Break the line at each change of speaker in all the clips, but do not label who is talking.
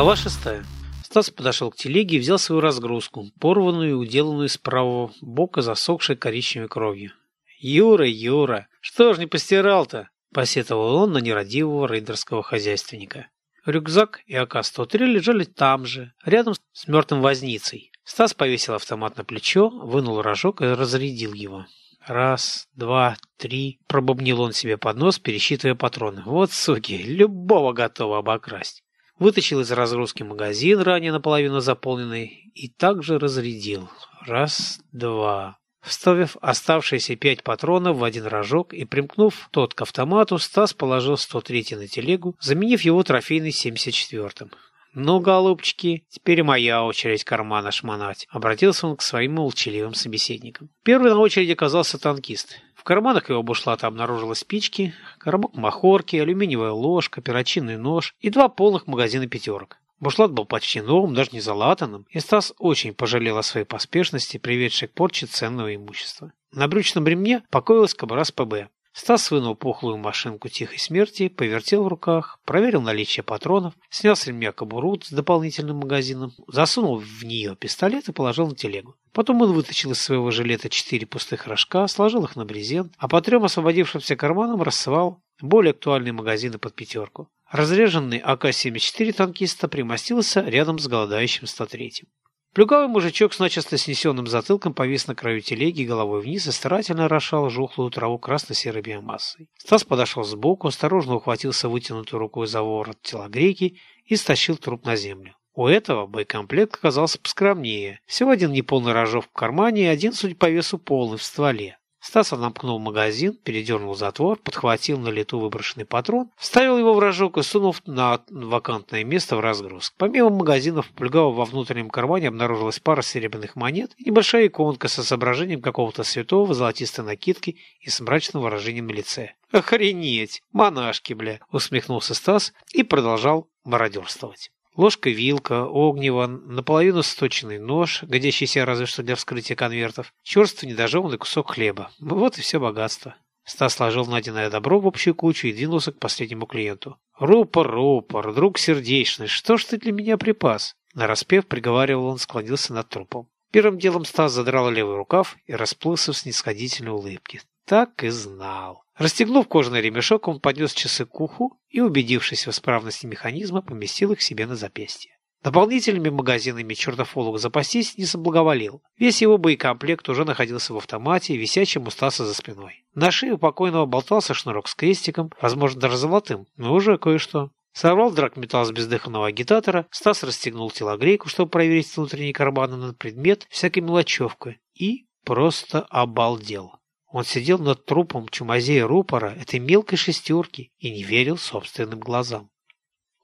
Глава шестая. Стас подошел к телеге и взял свою разгрузку, порванную и уделанную с правого бока засохшей коричневой кровью. «Юра, Юра, что ж не постирал-то?» – посетовал он на нерадивого рейдерского хозяйственника. Рюкзак и АК-103 лежали там же, рядом с мертвым возницей. Стас повесил автомат на плечо, вынул рожок и разрядил его. Раз, два, три. Пробубнил он себе под нос, пересчитывая патроны. Вот суки, любого готова обокрасть. Вытащил из разгрузки магазин, ранее наполовину заполненный, и также разрядил. Раз, два. Вставив оставшиеся пять патронов в один рожок и примкнув тот к автомату, Стас положил 103 на телегу, заменив его трофейный 74-м. «Ну, голубчики, теперь моя очередь кармана шмонать», — обратился он к своим молчаливым собеседникам. Первый на очереди оказался танкист. В карманах его бушлата обнаружилось спички, коробок махорки, алюминиевая ложка, перочинный нож и два полных магазина пятерок. Бушлат был почти новым, даже не залатанным, и Стас очень пожалел о своей поспешности, приведшей к порче ценного имущества. На брючном ремне покоилась кобура с ПБ. Стас вынул пухлую машинку тихой смерти, повертел в руках, проверил наличие патронов, снял с ремня кобуру с дополнительным магазином, засунул в нее пистолет и положил на телегу. Потом он вытащил из своего жилета четыре пустых рожка, сложил их на брезент, а по трем освободившимся карманам рассовал более актуальные магазины под пятерку. Разреженный АК-74 танкиста примостился рядом с голодающим 103-м. Плюгавый мужичок с начисто снесенным затылком повис на краю телеги головой вниз и старательно орошал жухлую траву красно-серой биомассой. Стас подошел сбоку, осторожно ухватился вытянутой рукой за ворот телогрейки и стащил труп на землю. У этого боекомплект оказался поскромнее. Всего один неполный рожок в кармане и один, судя по весу, полный в стволе. Стас отомкнул магазин, передернул затвор, подхватил на лету выброшенный патрон, вставил его в рожок и сунул на вакантное место в разгрузку. Помимо магазинов, плюгава во внутреннем кармане обнаружилась пара серебряных монет и небольшая иконка с изображением какого-то святого в золотистой накидке и с мрачным выражением на лице. «Охренеть! Монашки, бля!» — усмехнулся Стас и продолжал мародерствовать. Ложка-вилка, огнево, наполовину сточенный нож, годящийся разве что для вскрытия конвертов, черствый недожеванный кусок хлеба. Вот и все богатство. Стас сложил найденное добро в общую кучу и двинулся к последнему клиенту. «Рупор, рупор, друг сердечный, что ж ты для меня припас?» Нараспев, приговаривал он, склонился над трупом. Первым делом Стас задрал левый рукав и расплылся в снисходительной улыбке. Так и знал. Расстегнув кожаный ремешок, он поднес часы к уху и, убедившись в исправности механизма, поместил их себе на запястье. Дополнительными магазинами чертов Олух запастись не соблаговолил. Весь его боекомплект уже находился в автомате, висячем у Стаса за спиной. На шее у покойного болтался шнурок с крестиком, возможно, даже золотым, но уже кое-что. Сорвал драгметалл с бездыханного агитатора, Стас расстегнул телогрейку, чтобы проверить внутренние карманы на предмет всякой мелочевкой, и просто обалдел. Он сидел над трупом чумазея рупора этой мелкой шестерки и не верил собственным глазам.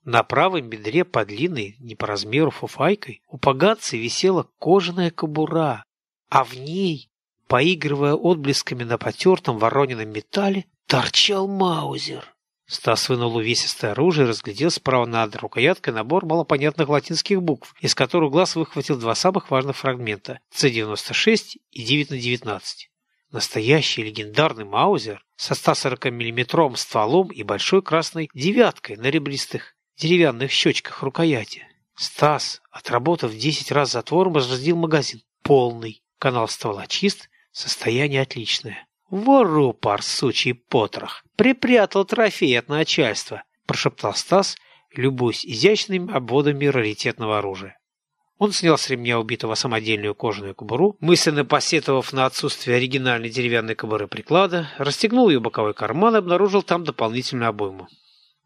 На правом бедре под длинной, не по размеру фуфайкой, у погадца висела кожаная кобура, а в ней, поигрывая отблесками на потертом воронином металле, торчал маузер. Стас вынул увесистое оружие и разглядел справа над рукояткой набор малопонятных латинских букв, из которых глаз выхватил два самых важных фрагмента – С-96 и 9 на 19. Настоящий легендарный маузер со 140-мм стволом и большой красной девяткой на ребристых деревянных щечках рукояти. Стас, отработав 10 раз затвором, разразил магазин. Полный. Канал ствола чист, состояние отличное. «Вору, пар, сучий потрох! Припрятал трофей от начальства!» – прошептал Стас, любуясь изящными обводами раритетного оружия. Он снял с ремня убитого самодельную кожаную кобуру, мысленно посетовав на отсутствие оригинальной деревянной кобуры приклада, расстегнул ее боковой карман и обнаружил там дополнительную обойму.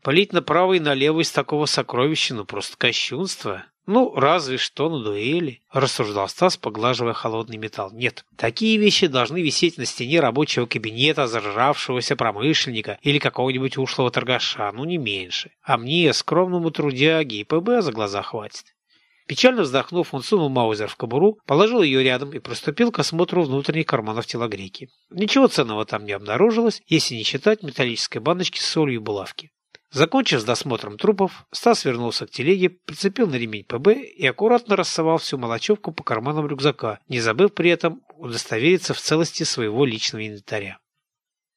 Полить направо и налево из такого сокровища, ну просто кощунство. Ну, разве что на дуэли, рассуждал Стас, поглаживая холодный металл. Нет, такие вещи должны висеть на стене рабочего кабинета заржавшегося промышленника или какого-нибудь ушлого торгаша, ну не меньше. А мне, скромному трудяге, и ПБ за глаза хватит. Печально вздохнув, он сунул Маузер в кобуру, положил ее рядом и приступил к осмотру внутренних карманов телогрейки. Ничего ценного там не обнаружилось, если не считать металлической баночки с солью и булавки. Закончив с досмотром трупов, Стас вернулся к телеге, прицепил на ремень ПБ и аккуратно рассовал всю мелочевку по карманам рюкзака, не забыв при этом удостовериться в целости своего личного инвентаря.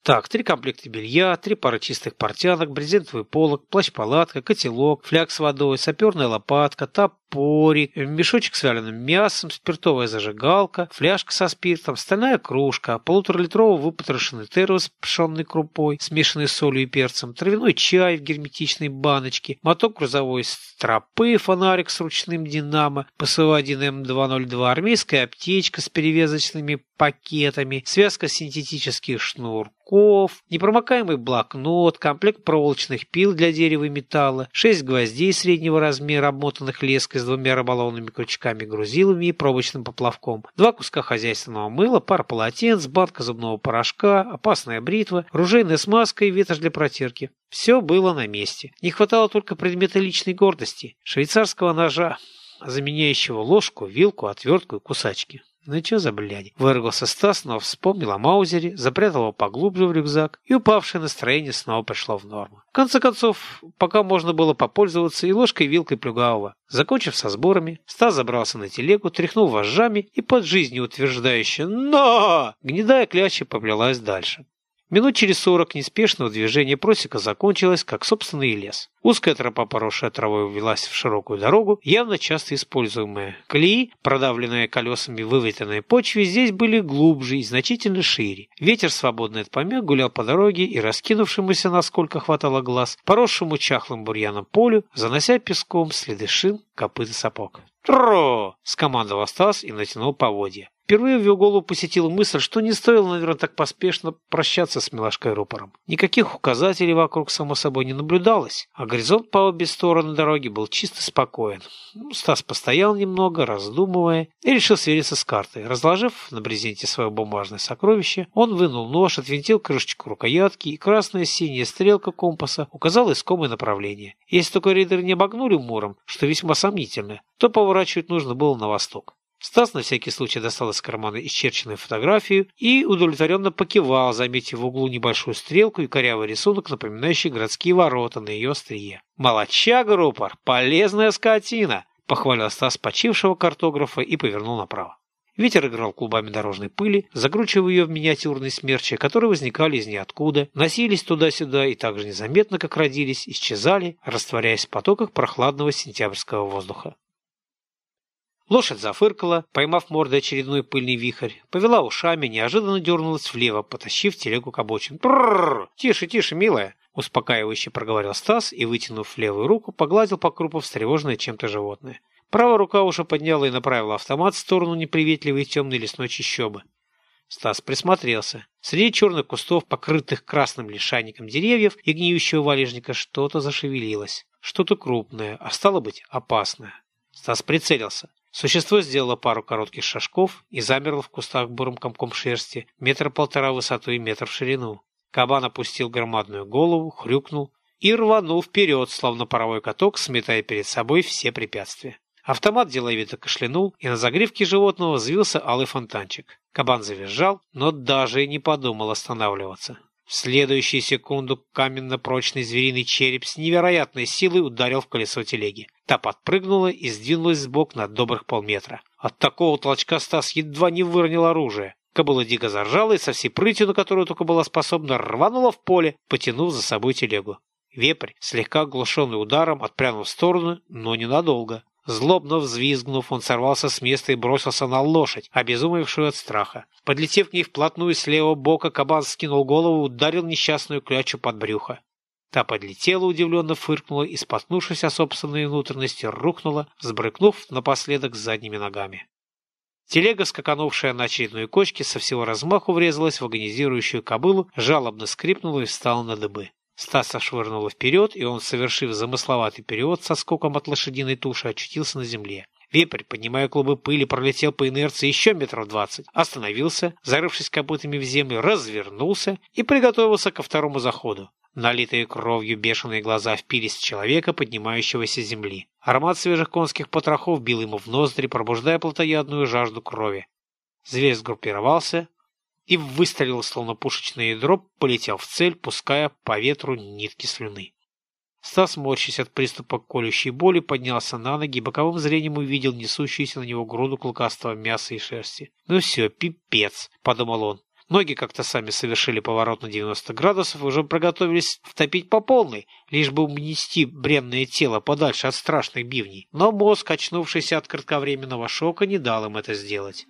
Так, три комплекта белья, три пары чистых портянок, брезентовый полог, плащ-палатка, котелок, фляга с водой, саперная лопатка, топорик, мешочек с вяленым мясом, спиртовая зажигалка, фляжка со спиртом, стальная кружка, полуторалитровый выпотрошенный термос с пшенной крупой, смешанной с солью и перцем, травяной чай в герметичной баночке, моток грузовой стропы, фонарик с ручным динамо, ПСО-1М202, армейская аптечка с перевязочными пакетами, связка синтетических шнурков, непромокаемый блокнот, комплект проволочных пил для дерева и металла, шесть гвоздей среднего размера, обмотанных леской с двумя рыболовными крючками, грузилами и пробочным поплавком, два куска хозяйственного мыла, пара полотенец, банка зубного порошка, опасная бритва, ружейная смазка и ветошь для протирки. Все было на месте. Не хватало только предмета личной гордости – швейцарского ножа, заменяющего ложку, вилку, отвертку и кусачки. «Ну что за блядь?» – выругался Стас, но вспомнил о Маузере, запрятал его поглубже в рюкзак, и упавшее настроение снова пришло в норму. В конце концов, пока можно было попользоваться и ложкой, и вилкой плюгавого. Закончив со сборами, Стас забрался на телегу, тряхнул вожжами и под жизнью утверждающе «Но!» гнедая кляча поплелась дальше. Минут через сорок неспешного движения просека закончилось, как собственный лес. Узкая тропа, поросшая травой, ввелась в широкую дорогу, явно часто используемая. Колеи, продавленные колесами выветренной почве, здесь были глубже и значительно шире. Ветер, свободный от помех, гулял по дороге и раскинувшемуся, насколько хватало глаз, поросшему чахлым бурьяном полю, занося песком следы шин, копыт и сапог. «Тро!» — скомандовал Стас и натянул поводья. Впервые в его голову посетила мысль, что не стоило, наверное, так поспешно прощаться с милашкой рупором. Никаких указателей вокруг, само собой, не наблюдалось, а горизонт по обе стороны дороги был чисто спокоен. Ну, Стас постоял немного, раздумывая, и решил свериться с картой. Разложив на брезенте свое бумажное сокровище, он вынул нож, отвинтил крышечку рукоятки, и красная синяя стрелка компаса указала искомое направление. Если только рейдеры не обогнули Муром, что весьма сомнительно, то поворачивать нужно было на восток. Стас на всякий случай достал из кармана исчерченную фотографию и удовлетворенно покивал, заметив в углу небольшую стрелку и корявый рисунок, напоминающий городские ворота на ее острие. «Молодчага, рупор! Полезная скотина!» — похвалил Стас почившего картографа и повернул направо. Ветер играл клубами дорожной пыли, закручивая ее в миниатюрные смерчи, которые возникали из ниоткуда, носились туда-сюда и так же незаметно, как родились, исчезали, растворяясь в потоках прохладного сентябрьского воздуха. Лошадь зафыркала, поймав мордой очередной пыльный вихрь, повела ушами, неожиданно дернулась влево, потащив телегу к обочине. «Брррр! Тише, тише, милая!» Успокаивающе проговорил Стас и, вытянув левую руку, погладил по крупу встревоженное чем-то животное. Правая рука уже подняла и направила автомат в сторону неприветливой темной лесной чащобы. Стас присмотрелся. Среди черных кустов, покрытых красным лишайником деревьев и гниющего валежника, что-то зашевелилось. Что-то крупное, а стало быть, опасное. Стас прицелился. Существо сделало пару коротких шажков и замерло в кустах бурым комком шерсти, метра полтора в высоту и метр в ширину. Кабан опустил громадную голову, хрюкнул и рванул вперед, словно паровой каток, сметая перед собой все препятствия. Автомат деловито кашлянул, и на загривке животного взвился алый фонтанчик. Кабан завизжал, но даже и не подумал останавливаться. В следующую секунду каменно-прочный звериный череп с невероятной силой ударил в колесо телеги. Та подпрыгнула и сдвинулась сбок на добрых полметра. От такого толчка Стас едва не выронил оружие. Кобыла дико заржала и со всей прытью, на которую только была способна, рванула в поле, потянув за собой телегу. Вепрь, слегка оглушенный ударом, отпрянул в сторону, но ненадолго. Злобно взвизгнув, он сорвался с места и бросился на лошадь, обезумевшую от страха. Подлетев к ней вплотную с левого бока, кабан скинул голову, ударил несчастную клячу под брюхо. Та подлетела, удивленно фыркнула и, споткнувшись о собственной внутренности, рухнула, сбрыкнув напоследок задними ногами. Телега, скаканувшая на очередной кочке, со всего размаху врезалась в агонизирующую кобылу, жалобно скрипнула и встала на дыбы. Стаса швырнуло вперед, и он, совершив замысловатый перевод со скоком от лошадиной туши, очутился на земле. Вепрь, поднимая клубы пыли, пролетел по инерции еще метров двадцать, остановился, зарывшись копытами в землю, развернулся и приготовился ко второму заходу. Налитые кровью бешеные глаза впились в человека, поднимающегося с земли. Аромат свежих конских потрохов бил ему в ноздри, пробуждая плотоядную жажду крови. Зверь сгруппировался, и выстрелил, словно пушечное ядро, полетел в цель, пуская по ветру нитки слюны. Стас, морщась от приступа колющей боли, поднялся на ноги и боковым зрением увидел несущуюся на него груду клыкастого мяса и шерсти. «Ну все, пипец», — подумал он. Ноги как-то сами совершили поворот на 90 градусов и уже приготовились втопить по полной, лишь бы унести бренное тело подальше от страшных бивней. Но мозг, очнувшийся от кратковременного шока, не дал им это сделать.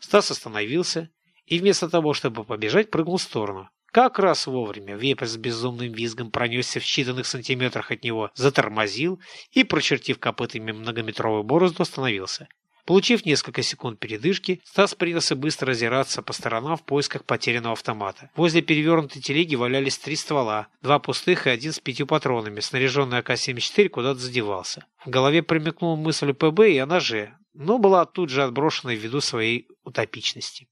Стас остановился и вместо того, чтобы побежать, прыгнул в сторону. Как раз вовремя вепрь с безумным визгом пронесся в считанных сантиметрах от него, затормозил и, прочертив копытами многометровую борозду, остановился. Получив несколько секунд передышки, Стас принялся быстро озираться по сторонам в поисках потерянного автомата. Возле перевернутой телеги валялись три ствола, два пустых и один с пятью патронами, снаряженный АК-74 куда-то задевался. В голове примекнула мысль ПБ и о ноже, но была тут же отброшена ввиду своей утопичности.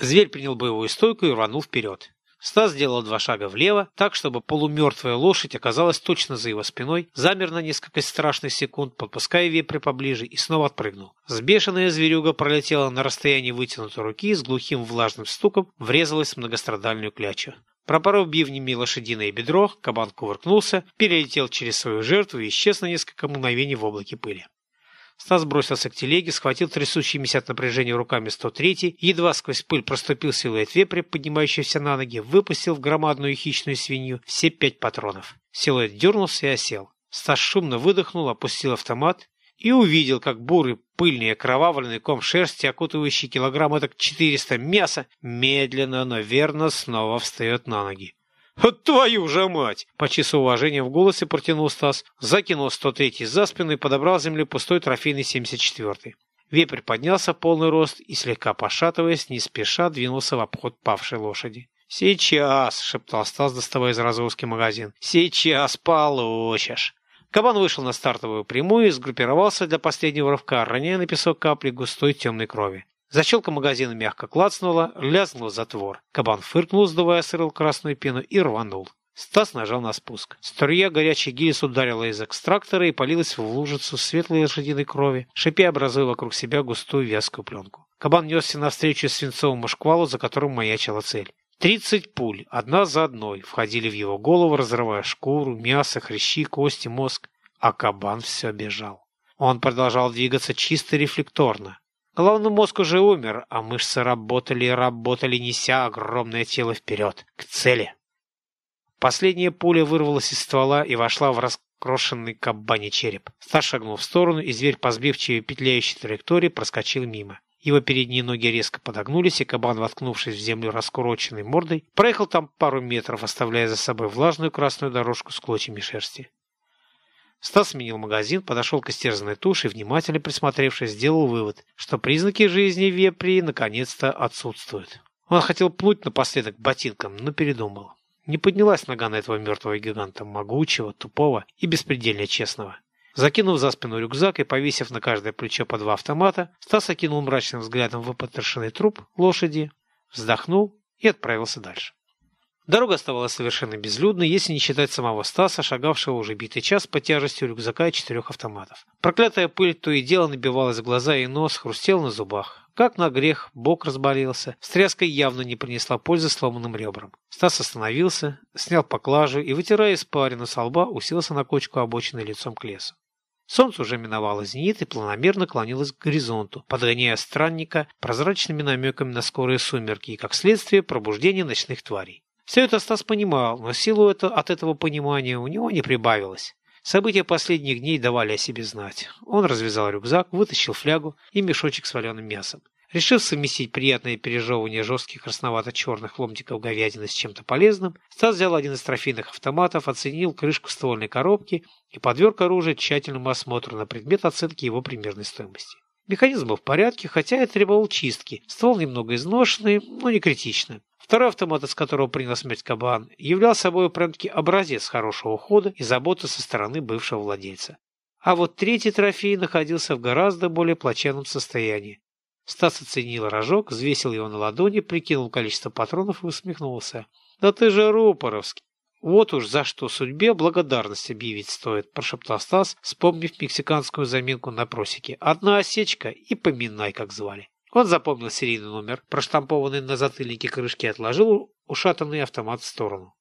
Зверь принял боевую стойку и рванул вперед. Стас сделал два шага влево, так, чтобы полумертвая лошадь оказалась точно за его спиной, замер на несколько страшных секунд, подпуская вепря поближе, и снова отпрыгнул. Сбешенная зверюга пролетела на расстоянии вытянутой руки и с глухим влажным стуком врезалась в многострадальную клячу. Пропоров бивнями лошадиное бедро, кабан кувыркнулся, перелетел через свою жертву и исчез на несколько мгновений в облаке пыли. Стас бросился к телеге, схватил трясущимися от напряжения руками 103-й, едва сквозь пыль проступил силуэт вепря, поднимающийся на ноги, выпустил в громадную хищную свинью все пять патронов. Силуэт дернулся и осел. Стас шумно выдохнул, опустил автомат и увидел, как бурый, пыльный, окровавленный ком шерсти, окутывающий килограмм так 400 мяса, медленно, но верно снова встает на ноги. «Твою же мать!» — почти с уважением в голосе протянул Стас, закинул 103-й за спину и подобрал с земли пустой трофейный 74-й. Вепрь поднялся в полный рост и, слегка пошатываясь, не спеша двинулся в обход павшей лошади. «Сейчас!» — шептал Стас, доставая из разгрузки магазин. «Сейчас получишь!» Кабан вышел на стартовую прямую и сгруппировался для последнего рывка, роняя на песок капли густой темной крови. Защелка магазина мягко клацнула, лязнул затвор. Кабан фыркнул, сдувая сырыл красную пену, и рванул. Стас нажал на спуск. Струя горячей гильз ударила из экстрактора и полилась в лужицу светлой лошадиной крови, шипя образуя вокруг себя густую вязкую пленку. Кабан несся навстречу свинцовому шквалу, за которым маячила цель. Тридцать пуль, одна за одной, входили в его голову, разрывая шкуру, мясо, хрящи, кости, мозг. А кабан все бежал. Он продолжал двигаться чисто рефлекторно. Головной мозг уже умер, а мышцы работали и работали, неся огромное тело вперед, к цели. Последняя пуля вырвалась из ствола и вошла в раскрошенный кабаний череп. Стас шагнул в сторону, и зверь по петляющей траектории проскочил мимо. Его передние ноги резко подогнулись, и кабан, воткнувшись в землю раскуроченной мордой, проехал там пару метров, оставляя за собой влажную красную дорожку с клочьями шерсти. Стас сменил магазин, подошел к истерзанной туше и, внимательно присмотревшись, сделал вывод, что признаки жизни вепри наконец-то отсутствуют. Он хотел плуть напоследок ботинком, но передумал. Не поднялась нога на этого мертвого гиганта, могучего, тупого и беспредельно честного. Закинув за спину рюкзак и повесив на каждое плечо по два автомата, Стас окинул мрачным взглядом выпотрошенный труп лошади, вздохнул и отправился дальше. Дорога оставалась совершенно безлюдной, если не считать самого Стаса, шагавшего уже битый час по тяжестью рюкзака и четырех автоматов. Проклятая пыль то и дело набивалась в глаза и нос, хрустел на зубах. Как на грех, бок разболелся. Стряска явно не принесла пользы сломанным ребрам. Стас остановился, снял поклажу и, вытирая испарину со лба, уселся на кочку обочины лицом к лесу. Солнце уже миновало зенит и планомерно клонилось к горизонту, подгоняя странника прозрачными намеками на скорые сумерки и, как следствие, пробуждение ночных тварей. Все это Стас понимал, но силу это, от этого понимания у него не прибавилось. События последних дней давали о себе знать. Он развязал рюкзак, вытащил флягу и мешочек с вареным мясом. Решив совместить приятное пережевывание жестких красновато-черных ломтиков говядины с чем-то полезным, Стас взял один из трофейных автоматов, оценил крышку ствольной коробки и подверг оружие тщательному осмотру на предмет оценки его примерной стоимости. Механизм был в порядке, хотя и требовал чистки. Ствол немного изношенный, но не критично. Второй автомат, из которого принял смерть кабан, являл собой прям-таки образец хорошего ухода и заботы со стороны бывшего владельца. А вот третий трофей находился в гораздо более плачевном состоянии. Стас оценил рожок, взвесил его на ладони, прикинул количество патронов и усмехнулся. «Да ты же Рупоровский!» «Вот уж за что судьбе благодарность объявить стоит», – прошептал Стас, вспомнив мексиканскую заминку на просеке. «Одна осечка и поминай, как звали». Он запомнил серийный номер, проштампованный на затыльнике крышки, отложил ушатанный автомат в сторону.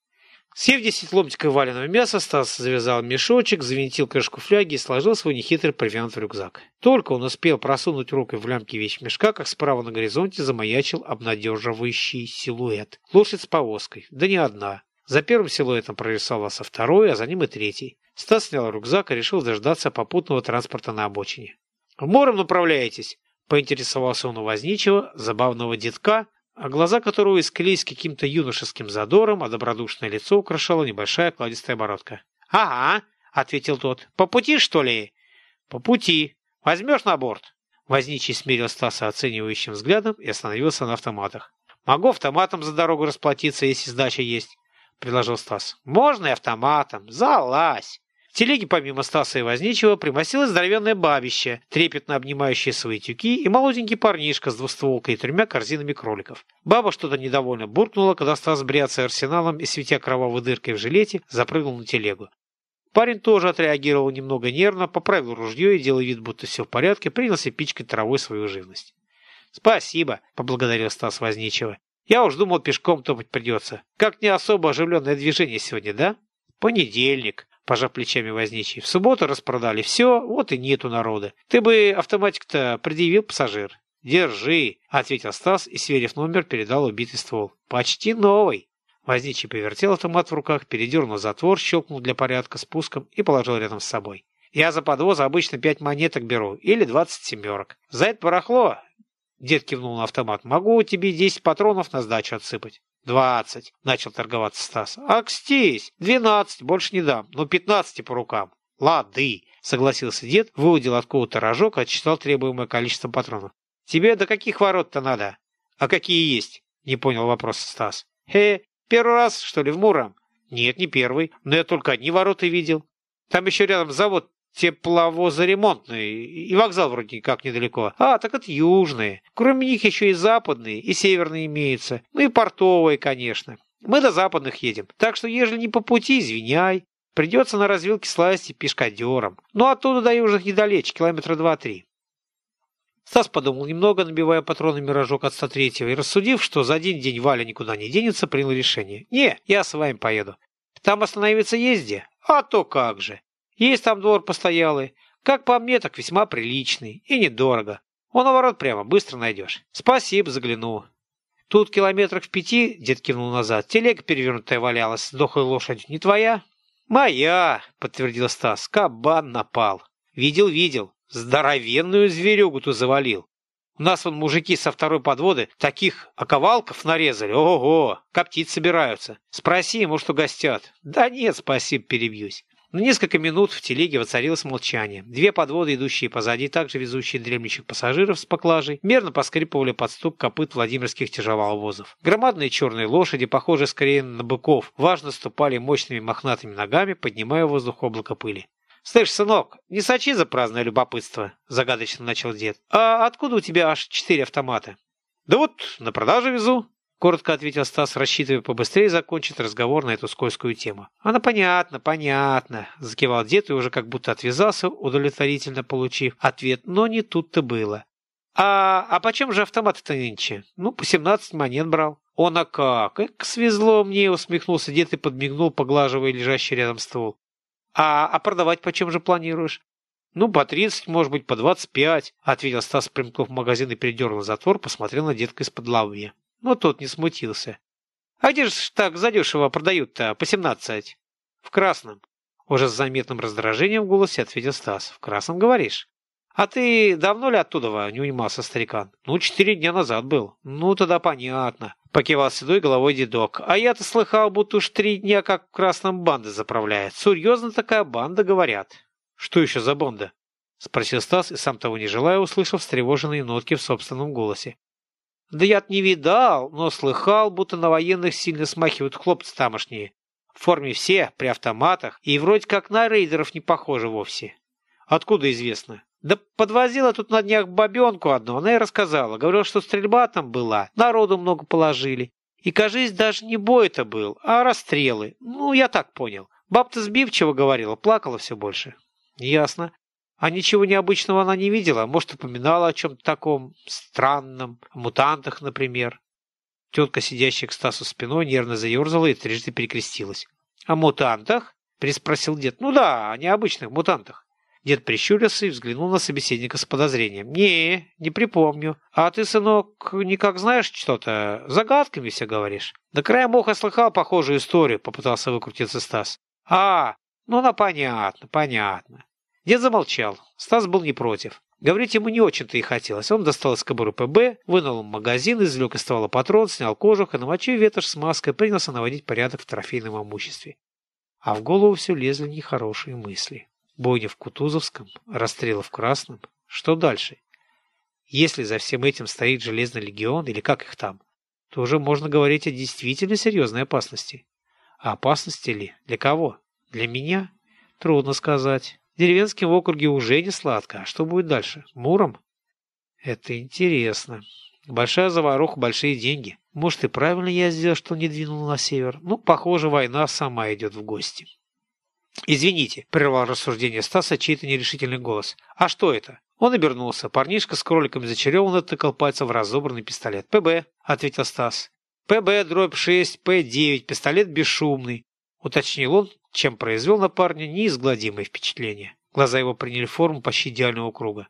Съев десять ломтиков вареного мяса, Стас завязал мешочек, завинтил крышку фляги и сложил свой нехитрый провиант в рюкзак. Только он успел просунуть руку в лямки вещмешка, как справа на горизонте замаячил обнадеживающий силуэт. Лошадь с повозкой. Да не одна. За первым силуэтом прорисовался второй, а за ним и третий. Стас снял рюкзак и решил дождаться попутного транспорта на обочине. «В морем направляетесь?» — поинтересовался он у возничего, забавного детка, а глаза которого искрились каким-то юношеским задором, а добродушное лицо украшала небольшая кладистая бородка. «Ага», — ответил тот. «По пути, что ли?» «По пути. Возьмешь на борт?» Возничий смерил Стаса оценивающим взглядом и остановился на автоматах. «Могу автоматом за дорогу расплатиться, если сдача есть», — предложил Стас. «Можно и автоматом. Залазь!» В телеге помимо Стаса и Возничего примостилось здоровенное бабище, трепетно обнимающее свои тюки, и молоденький парнишка с двустволкой и тремя корзинами кроликов. Баба что-то недовольно буркнула, когда Стас, бряцая арсеналом и светя кровавой дыркой в жилете, запрыгнул на телегу. Парень тоже отреагировал немного нервно, поправил ружье и, делая вид, будто все в порядке, принялся пичкать травой свою живность. «Спасибо», — поблагодарил Стас Возничего. «Я уж думал, пешком топать придется. Как не особо оживленное движение сегодня, да?» «Понедельник», пожав плечами возничий. В субботу распродали все, вот и нету народа. Ты бы автоматик-то предъявил пассажир. Держи, ответил Стас и, сверив номер, передал убитый ствол. Почти новый. Возничий повертел автомат в руках, передернул затвор, щелкнул для порядка спуском и положил рядом с собой. Я за подвоз обычно пять монеток беру, или двадцать семерок. За это барахло, дед кивнул на автомат, могу тебе десять патронов на сдачу отсыпать. «Двадцать», — начал торговаться Стас. «Акстись! Двенадцать, больше не дам, но пятнадцати по рукам». «Лады», — согласился дед, выудил откуда-то рожок отчитал требуемое количество патронов. «Тебе до каких ворот-то надо?» «А какие есть?» — не понял вопрос Стас. «Хе, первый раз, что ли, в Муром?» «Нет, не первый, но я только одни ворота видел. Там еще рядом завод тепловозоремонтный, и вокзал вроде никак недалеко. А, так это южные. Кроме них еще и западные, и северные имеются. Ну и портовые, конечно. Мы до западных едем, так что ежели не по пути, извиняй. Придется на развилке слазить пешкадером. Ну оттуда до южных недалече, километра два-три. Стас подумал немного, набивая патронами рожок от 103-го, и рассудив, что за один день Валя никуда не денется, принял решение. «Не, я с вами поеду. Там остановиться езде? А то как же. Есть там двор постоялый. Как по мне, так весьма приличный. И недорого. Он у ворот прямо, быстро найдешь. Спасибо, загляну. Тут километрах в пяти, дед кивнул назад, телега перевернутая валялась с лошадью. Не твоя? Моя, подтвердил Стас. Кабан напал. Видел, видел. Здоровенную зверюгу-то завалил. У нас вон мужики со второй подводы таких оковалков нарезали. Ого, коптить собираются. Спроси, может, угостят. Да нет, спасибо, перебьюсь. На несколько минут в телеге воцарилось молчание. Две подводы, идущие позади, также везущие дремлющих пассажиров с поклажей, мерно поскрипывали под стук копыт владимирских тяжеловозов. Громадные черные лошади, похожие скорее на быков, важно ступали мощными мохнатыми ногами, поднимая в воздух облако пыли. «Слышь, сынок, не сочи за праздное любопытство», — загадочно начал дед. «А откуда у тебя аж четыре автомата?» «Да вот, на продажу везу», Коротко ответил Стас, рассчитывая побыстрее закончить разговор на эту скользкую тему. «Она понятно, понятно», — закивал дед и уже как будто отвязался, удовлетворительно получив ответ, но не тут-то было. «А, а почем же автомат-то нынче? Ну, по семнадцать монет брал». «Он а как? Эк, свезло мне!» — усмехнулся дед и подмигнул, поглаживая лежащий рядом ствол. «А, а продавать почем же планируешь?» «Ну, по тридцать, может быть, по двадцать пять», — ответил Стас, примкнув в магазин и передернул затвор, посмотрел на детка из-под лавья. Но тот не смутился. «А где же так задешево продают-то по семнадцать?» «В красном». Уже с заметным раздражением в голосе ответил Стас. «В красном говоришь?» «А ты давно ли оттуда не унимался, старикан?» «Ну, четыре дня назад был». «Ну, тогда понятно». Покивал седой головой дедок. «А я-то слыхал, будто уж три дня как в красном банда заправляет. Серьезно такая банда, говорят». «Что еще за банда?» Спросил Стас и сам того не желая, услышал встревоженные нотки в собственном голосе. Да я-то не видал, но слыхал, будто на военных сильно смахивают хлопцы тамошние. В форме все, при автоматах, и вроде как на рейдеров не похожи вовсе. Откуда известно? Да подвозила тут на днях бабенку одну, она и рассказала. Говорила, что стрельба там была, народу много положили. И, кажись, даже не бой это был, а расстрелы. Ну, я так понял. Баб-то сбивчиво говорила, плакала все больше. Ясно. А ничего необычного она не видела, может, упоминала о чем-то таком странном, о мутантах, например. Тетка, сидящая к Стасу спиной, нервно заерзала и трижды перекрестилась. О мутантах? Переспросил дед. Ну да, о необычных мутантах. Дед прищурился и взглянул на собеседника с подозрением. «Не, не припомню. А ты, сынок, никак знаешь что-то? Загадками все говоришь?» «Да краем уха слыхал похожую историю», — попытался выкрутиться Стас. «А, ну, на понятно, понятно». Дед замолчал. Стас был не против. Говорить ему не очень-то и хотелось. Он достал из кобуры ПБ, вынул магазин, извлек из ствола патрон, снял кожух и, намочив ветошь с маской, принялся наводить порядок в трофейном имуществе. А в голову все лезли нехорошие мысли. Бойня в Кутузовском, расстрелы в Красном. Что дальше? Если за всем этим стоит Железный легион, или как их там, то уже можно говорить о действительно серьезной опасности. А опасности ли? Для кого? Для меня? Трудно сказать. Деревенским в округе уже не сладко. А что будет дальше? Муром? Это интересно. Большая заваруха, большие деньги. Может, и правильно я сделал, что не двинул на север. Ну, похоже, война сама идет в гости. «Извините», — прервал рассуждение Стаса чей-то нерешительный голос. «А что это?» Он обернулся. Парнишка с кроликами зачареванно тыкал пальцем в разобранный пистолет. «ПБ», — ответил Стас. «ПБ, дробь 6, П9, пистолет бесшумный», — уточнил он, чем произвел на парня неизгладимое впечатление. Глаза его приняли форму почти идеального круга.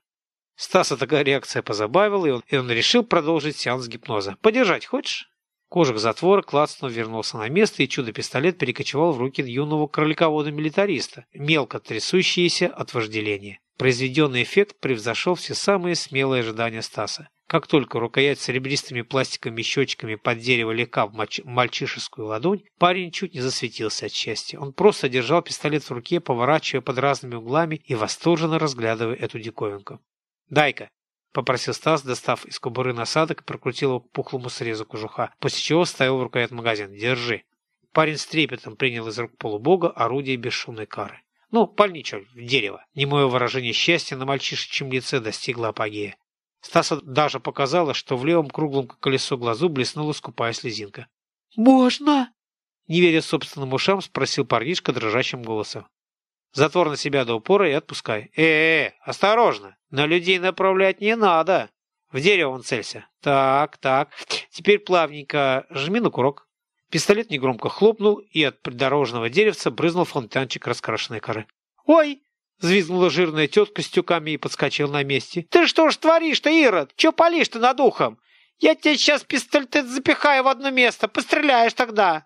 Стаса такая реакция позабавила, и он, и он решил продолжить сеанс гипноза. «Подержать хочешь?» Кожух затвора клацнув вернулся на место, и чудо-пистолет перекочевал в руки юного кроликовода-милитариста, мелко трясущиеся от вожделения. Произведенный эффект превзошел все самые смелые ожидания Стаса. Как только рукоять с серебристыми пластиковыми щечками под дерево легка в мальчишескую ладонь, парень чуть не засветился от счастья. Он просто держал пистолет в руке, поворачивая под разными углами и восторженно разглядывая эту диковинку. «Дай-ка!» — попросил Стас, достав из кобуры насадок и прокрутил его к пухлому срезу кожуха, после чего вставил в рукоять магазин. «Держи!» Парень с трепетом принял из рук полубога орудие бесшумной кары. Ну, пальничок в дерево. Немое выражение счастья на мальчишечьем лице достигло апогея. Стаса даже показалось, что в левом круглом колесо глазу блеснула скупая слезинка. «Можно?» Не веря собственным ушам, спросил парнишка дрожащим голосом. «Затвор на себя до упора и отпускай. Э-э, осторожно! На людей направлять не надо! В дерево он целься. Так, так. Теперь плавненько жми на курок». Пистолет негромко хлопнул, и от придорожного деревца брызнул фонтанчик раскрашенной коры. «Ой!» Взвизгнула жирная тетка с тюками и подскочила на месте. «Ты что ж творишь-то, Ирод? Че палишь-то над ухом? Я тебе сейчас пистолет запихаю в одно место, постреляешь тогда!»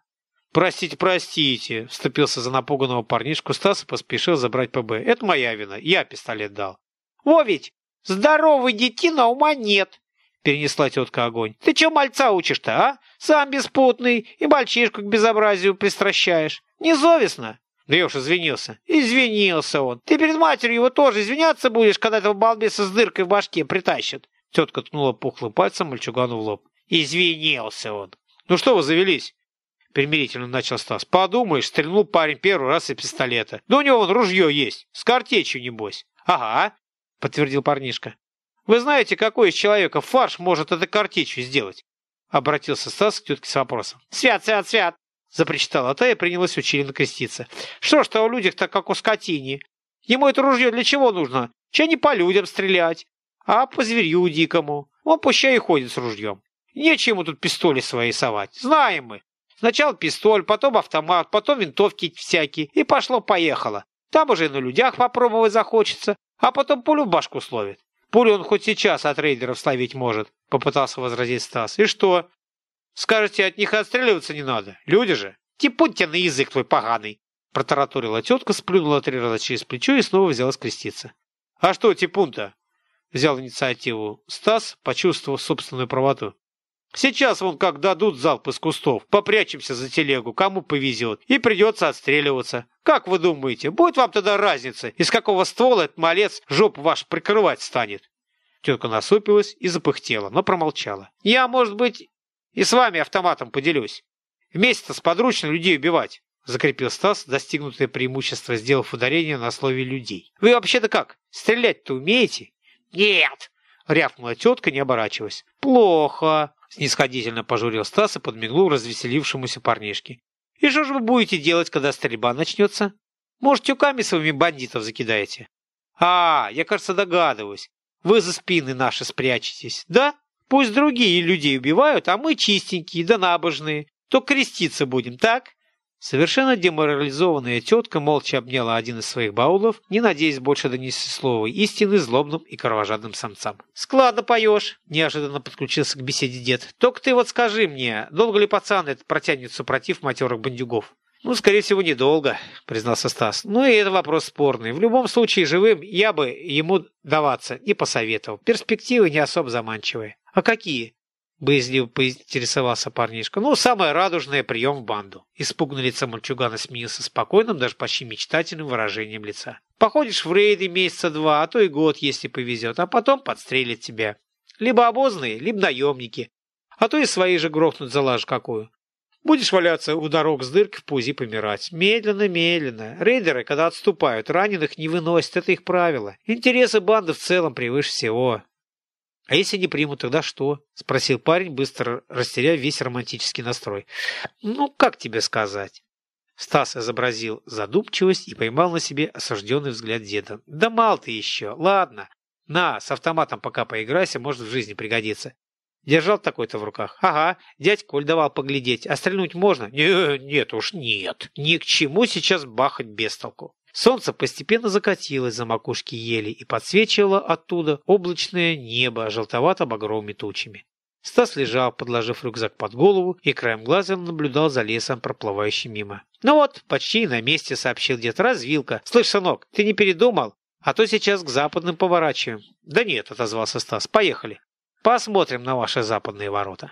«Простите, простите!» — вступился за напуганного парнишку Стас и поспешил забрать ПБ. «Это моя вина, я пистолет дал». «Во ведь! Здоровый детина, ума нет!» — перенесла тетка огонь. «Ты че мальца учишь-то, а? Сам беспутный и мальчишку к безобразию пристращаешь. Незовестно!» Уж извинился. Извинился он. Ты перед матерью его тоже извиняться будешь, когда этого балбеса с дыркой в башке притащат. Тетка ткнула пухлым пальцем мальчугану в лоб. Извинился он. Ну что вы завелись? Примирительно начал Стас. Подумаешь, стрельнул парень первый раз из пистолета. Да у него вон ружье есть. С картечью, небось. Ага, подтвердил парнишка. Вы знаете, какой из человека фарш может этой картечью сделать? Обратился Стас к тетке с вопросом. Свят, свят, свят запричитала та и принялась училенно креститься. Что ж то у людях-то как у скотине? Ему это ружье для чего нужно? Че не по людям стрелять, а по зверю дикому. Он пущай и ходит с ружьем. Нечему тут пистоли свои совать. Знаем мы. Сначала пистоль, потом автомат, потом винтовки всякие. И пошло-поехало. Там уже и на людях попробовать захочется, а потом пулю в башку словит. Пулю он хоть сейчас от рейдеров словить может, попытался возразить Стас. И что? Скажете, от них отстреливаться не надо. Люди же. Типун тебя на язык твой поганый. Протараторила тетка, сплюнула три раза через плечо и снова взялась креститься. А что типун-то? Взял инициативу Стас, почувствовав собственную правоту. Сейчас вон как дадут залп из кустов, попрячемся за телегу, кому повезет, и придется отстреливаться. Как вы думаете, будет вам тогда разница, из какого ствола этот малец жопу ваш прикрывать станет? Тетка насупилась и запыхтела, но промолчала. Я, может быть, и с вами автоматом поделюсь. Вместе-то с подручно людей убивать. Закрепил Стас достигнутое преимущество, сделав ударение на слове «людей». «Вы вообще-то как? Стрелять-то умеете?» «Нет!» — рявкнула тетка, не оборачиваясь. «Плохо!» — снисходительно пожурил Стас и подмигнул развеселившемуся парнишке. «И что же вы будете делать, когда стрельба начнется? Может, тюками своими бандитов закидаете?» «А, я, кажется, догадываюсь. Вы за спины наши спрячетесь, да?» Пусть другие людей убивают, а мы чистенькие да набожные. То креститься будем, так? Совершенно деморализованная тетка молча обняла один из своих баулов, не надеясь больше донести слово истины злобным и кровожадным самцам. «Складно поешь!» – неожиданно подключился к беседе дед. «Только ты вот скажи мне, долго ли пацан этот протянет супротив матерых бандюгов?» «Ну, скорее всего, недолго», — признался Стас. «Ну и это вопрос спорный. В любом случае, живым я бы ему даваться не посоветовал. Перспективы не особо заманчивые». «А какие?» Боязливо поинтересовался парнишка. Ну, самое радужное прием в банду. Испуганно лицо мальчугана сменился спокойным, даже почти мечтательным выражением лица. Походишь в рейды месяца два, а то и год, если повезет, а потом подстрелят тебя. Либо обозные, либо наемники. А то и свои же грохнут за лажу какую. Будешь валяться у дорог с дыркой в пузи помирать. Медленно, медленно. Рейдеры, когда отступают, раненых не выносят, это их правило. Интересы банды в целом превыше всего. «А если не примут, тогда что?» — спросил парень, быстро растеряв весь романтический настрой. «Ну, как тебе сказать?» Стас изобразил задумчивость и поймал на себе осужденный взгляд деда. «Да мал ты еще! Ладно! На, с автоматом пока поиграйся, может в жизни пригодится. Держал такой-то в руках. Ага, дядь Коль давал поглядеть. А стрельнуть можно? Не, нет уж, нет. Ни к чему сейчас бахать без толку. Солнце постепенно закатилось за макушки ели и подсвечивало оттуда облачное небо желтовато-багровыми тучами. Стас лежал, подложив рюкзак под голову, и краем глаза наблюдал за лесом, проплывающим мимо. «Ну вот, почти на месте», — сообщил дед. «Развилка. Слышь, сынок, ты не передумал? А то сейчас к западным поворачиваем». «Да нет», — отозвался Стас. «Поехали. Посмотрим на ваши западные ворота».